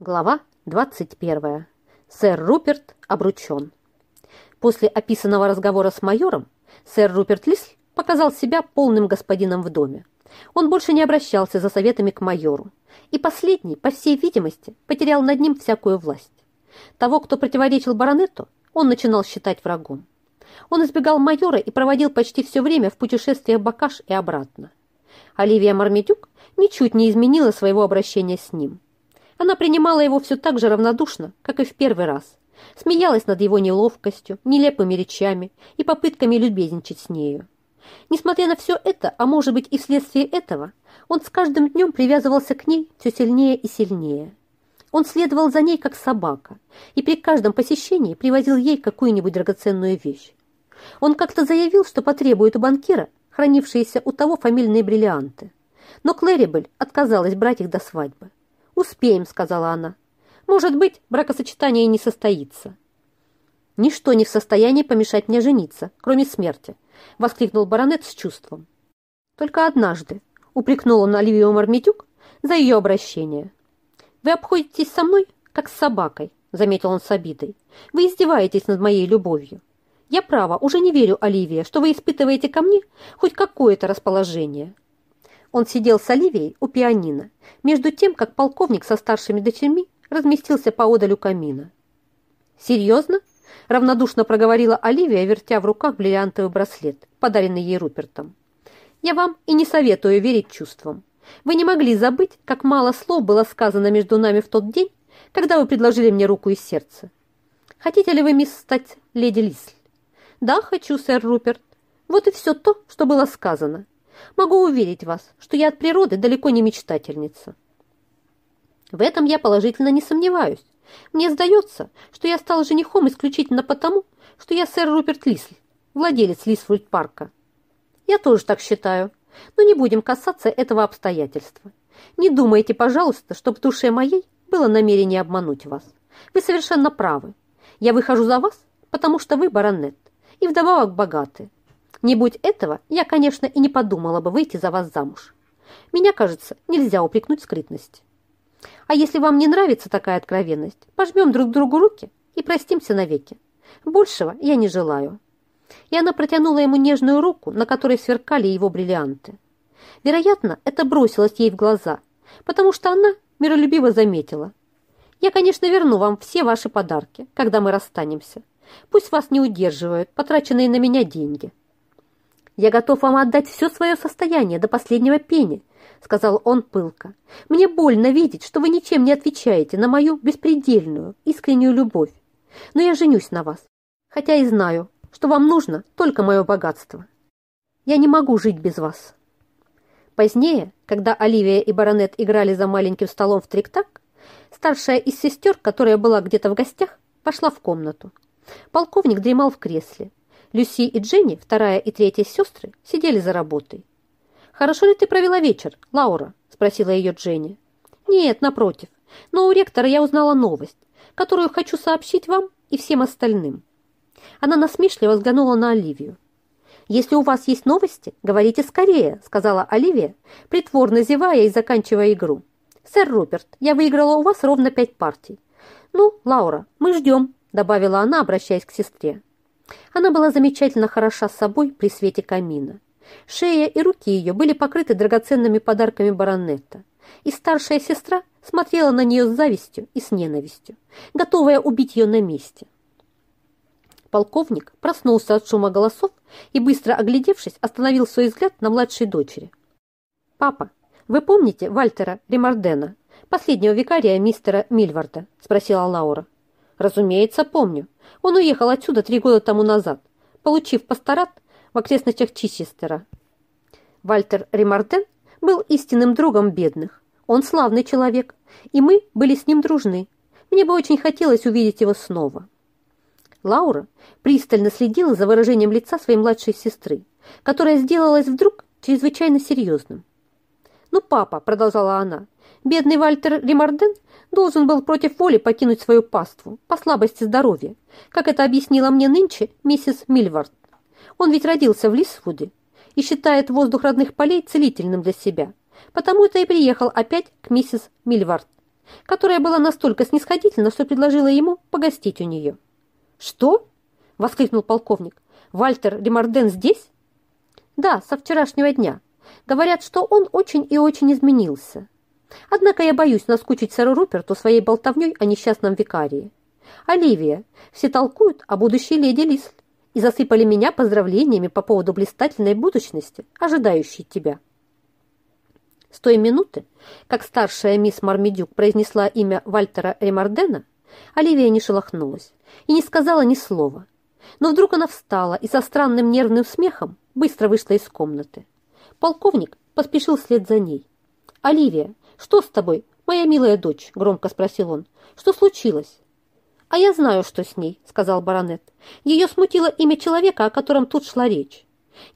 Глава 21. Сэр Руперт обручен. После описанного разговора с майором сэр Руперт Лисль показал себя полным господином в доме. Он больше не обращался за советами к майору, и последний, по всей видимости, потерял над ним всякую власть. Того, кто противоречил баронету, он начинал считать врагом. Он избегал майора и проводил почти все время в путешествиях Бакаш и обратно. Оливия Мармедюк ничуть не изменила своего обращения с ним – она принимала его все так же равнодушно, как и в первый раз. Смеялась над его неловкостью, нелепыми речами и попытками любезничать с нею. Несмотря на все это, а может быть и вследствие этого, он с каждым днем привязывался к ней все сильнее и сильнее. Он следовал за ней, как собака, и при каждом посещении привозил ей какую-нибудь драгоценную вещь. Он как-то заявил, что потребует у банкира хранившиеся у того фамильные бриллианты. Но Клэрибель отказалась брать их до свадьбы. «Успеем», — сказала она. «Может быть, бракосочетание не состоится». «Ничто не в состоянии помешать мне жениться, кроме смерти», — воскликнул баронет с чувством. «Только однажды», — упрекнул он Оливию Мармитюк за ее обращение. «Вы обходитесь со мной, как с собакой», — заметил он с обидой. «Вы издеваетесь над моей любовью. Я, право, уже не верю, Оливия, что вы испытываете ко мне хоть какое-то расположение. Он сидел с Оливией у пианино, между тем, как полковник со старшими дочерьми разместился поодаль у камина. «Серьезно?» – равнодушно проговорила Оливия, вертя в руках бриллиантовый браслет, подаренный ей Рупертом. «Я вам и не советую верить чувствам. Вы не могли забыть, как мало слов было сказано между нами в тот день, когда вы предложили мне руку и сердце. Хотите ли вы, мисс, стать леди Лисль?» «Да, хочу, сэр Руперт. Вот и все то, что было сказано. Могу уверить вас, что я от природы далеко не мечтательница. В этом я положительно не сомневаюсь. Мне сдается, что я стал женихом исключительно потому, что я сэр Руперт Лисль, владелец Лисфульд парка. Я тоже так считаю, но не будем касаться этого обстоятельства. Не думайте, пожалуйста, что в душе моей было намерение обмануть вас. Вы совершенно правы. Я выхожу за вас, потому что вы баронет, и вдобавок богаты. Не будь этого, я, конечно, и не подумала бы выйти за вас замуж. Меня, кажется, нельзя упрекнуть в скрытности. А если вам не нравится такая откровенность, пожмем друг другу руки и простимся навеки. Большего я не желаю». И она протянула ему нежную руку, на которой сверкали его бриллианты. Вероятно, это бросилось ей в глаза, потому что она миролюбиво заметила. «Я, конечно, верну вам все ваши подарки, когда мы расстанемся. Пусть вас не удерживают потраченные на меня деньги. «Я готов вам отдать все свое состояние до последнего пени», сказал он пылко. «Мне больно видеть, что вы ничем не отвечаете на мою беспредельную, искреннюю любовь. Но я женюсь на вас, хотя и знаю, что вам нужно только мое богатство. Я не могу жить без вас». Позднее, когда Оливия и баронет играли за маленьким столом в триктак, старшая из сестер, которая была где-то в гостях, пошла в комнату. Полковник дремал в кресле, Люси и Дженни, вторая и третья сестры, сидели за работой. «Хорошо ли ты провела вечер, Лаура?» – спросила ее Дженни. «Нет, напротив. Но у ректора я узнала новость, которую хочу сообщить вам и всем остальным». Она насмешливо взглянула на Оливию. «Если у вас есть новости, говорите скорее», – сказала Оливия, притворно зевая и заканчивая игру. «Сэр Руперт, я выиграла у вас ровно пять партий». «Ну, Лаура, мы ждем», – добавила она, обращаясь к сестре. Она была замечательно хороша собой при свете камина. Шея и руки ее были покрыты драгоценными подарками баронета, и старшая сестра смотрела на нее с завистью и с ненавистью, готовая убить ее на месте. Полковник проснулся от шума голосов и, быстро оглядевшись, остановил свой взгляд на младшей дочери. «Папа, вы помните Вальтера Ремардена, последнего викария мистера Мильварда?» – спросила Лаура. «Разумеется, помню. Он уехал отсюда три года тому назад, получив пасторат в окрестностях Чичестера. Вальтер Ремарден был истинным другом бедных. Он славный человек, и мы были с ним дружны. Мне бы очень хотелось увидеть его снова. Лаура пристально следила за выражением лица своей младшей сестры, которая сделалась вдруг чрезвычайно серьезным. «Ну, папа», — продолжала она, — «бедный Вальтер Ремарден должен был против воли покинуть свою паству по слабости здоровья, как это объяснила мне нынче миссис Мильвард. Он ведь родился в Лисвуде и считает воздух родных полей целительным для себя, потому-то и приехал опять к миссис Мильвард. которая была настолько снисходительна, что предложила ему погостить у нее. «Что?» – воскликнул полковник. «Вальтер Ремарден здесь?» «Да, со вчерашнего дня. Говорят, что он очень и очень изменился. Однако я боюсь наскучить сэру Руперту своей болтовней о несчастном викарии. Оливия, все толкуют о будущей леди Лисль и засыпали меня поздравлениями по поводу блистательной будущности, ожидающей тебя». С той минуты, как старшая мисс Мармедюк произнесла имя Вальтера Ремардена, Оливия не шелохнулась и не сказала ни слова. Но вдруг она встала и со странным нервным смехом быстро вышла из комнаты. Полковник поспешил вслед за ней. «Оливия, что с тобой, моя милая дочь?» – громко спросил он. «Что случилось?» «А я знаю, что с ней», – сказал баронет. «Ее смутило имя человека, о котором тут шла речь.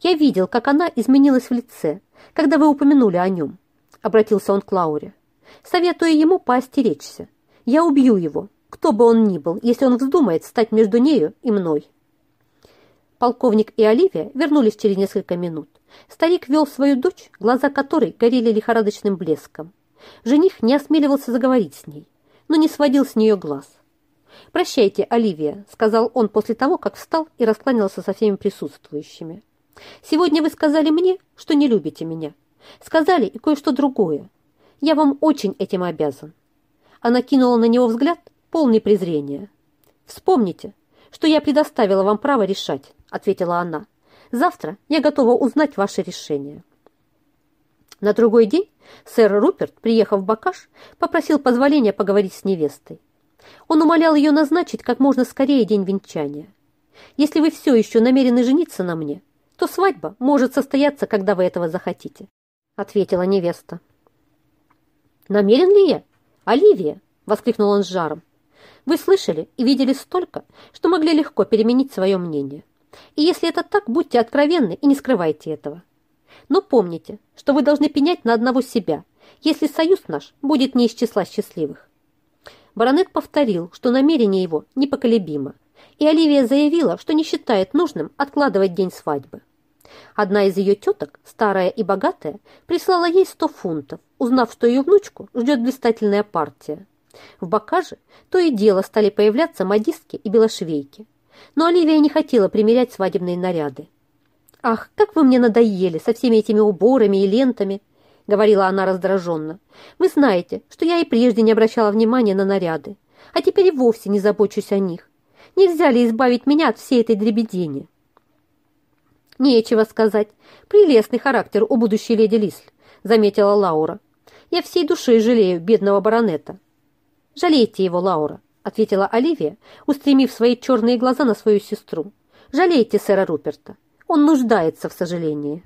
Я видел, как она изменилась в лице, когда вы упомянули о нем обратился он к Лауре. «Советую ему поостеречься. Я убью его, кто бы он ни был, если он вздумает стать между нею и мной». Полковник и Оливия вернулись через несколько минут. Старик вел свою дочь, глаза которой горели лихорадочным блеском. Жених не осмеливался заговорить с ней, но не сводил с нее глаз. «Прощайте, Оливия», — сказал он после того, как встал и раскланялся со всеми присутствующими. «Сегодня вы сказали мне, что не любите меня. Сказали и кое-что другое. Я вам очень этим обязан. Она кинула на него взгляд, полный презрения. Вспомните, что я предоставила вам право решать, ответила она. Завтра я готова узнать ваше решение. На другой день сэр Руперт, приехав в Бакаш, попросил позволения поговорить с невестой. Он умолял ее назначить как можно скорее день венчания. Если вы все еще намерены жениться на мне, то свадьба может состояться, когда вы этого захотите. — ответила невеста. «Намерен ли я? Оливия!» — воскликнул он с жаром. «Вы слышали и видели столько, что могли легко переменить свое мнение. И если это так, будьте откровенны и не скрывайте этого. Но помните, что вы должны пенять на одного себя, если союз наш будет не из числа счастливых». Баронет повторил, что намерение его непоколебимо, и Оливия заявила, что не считает нужным откладывать день свадьбы. Одна из ее теток, старая и богатая, прислала ей сто фунтов, узнав, что ее внучку ждет блистательная партия. В Бакаже то и дело стали появляться модистки и белошвейки. Но Оливия не хотела примерять свадебные наряды. «Ах, как вы мне надоели со всеми этими уборами и лентами!» — говорила она раздраженно. «Вы знаете, что я и прежде не обращала внимания на наряды, а теперь и вовсе не забочусь о них. Нельзя ли избавить меня от всей этой дребедени?» «Нечего сказать. Прелестный характер у будущей леди Лисль», — заметила Лаура. «Я всей душой жалею бедного баронета». «Жалейте его, Лаура», — ответила Оливия, устремив свои черные глаза на свою сестру. «Жалейте сэра Руперта. Он нуждается в сожалении».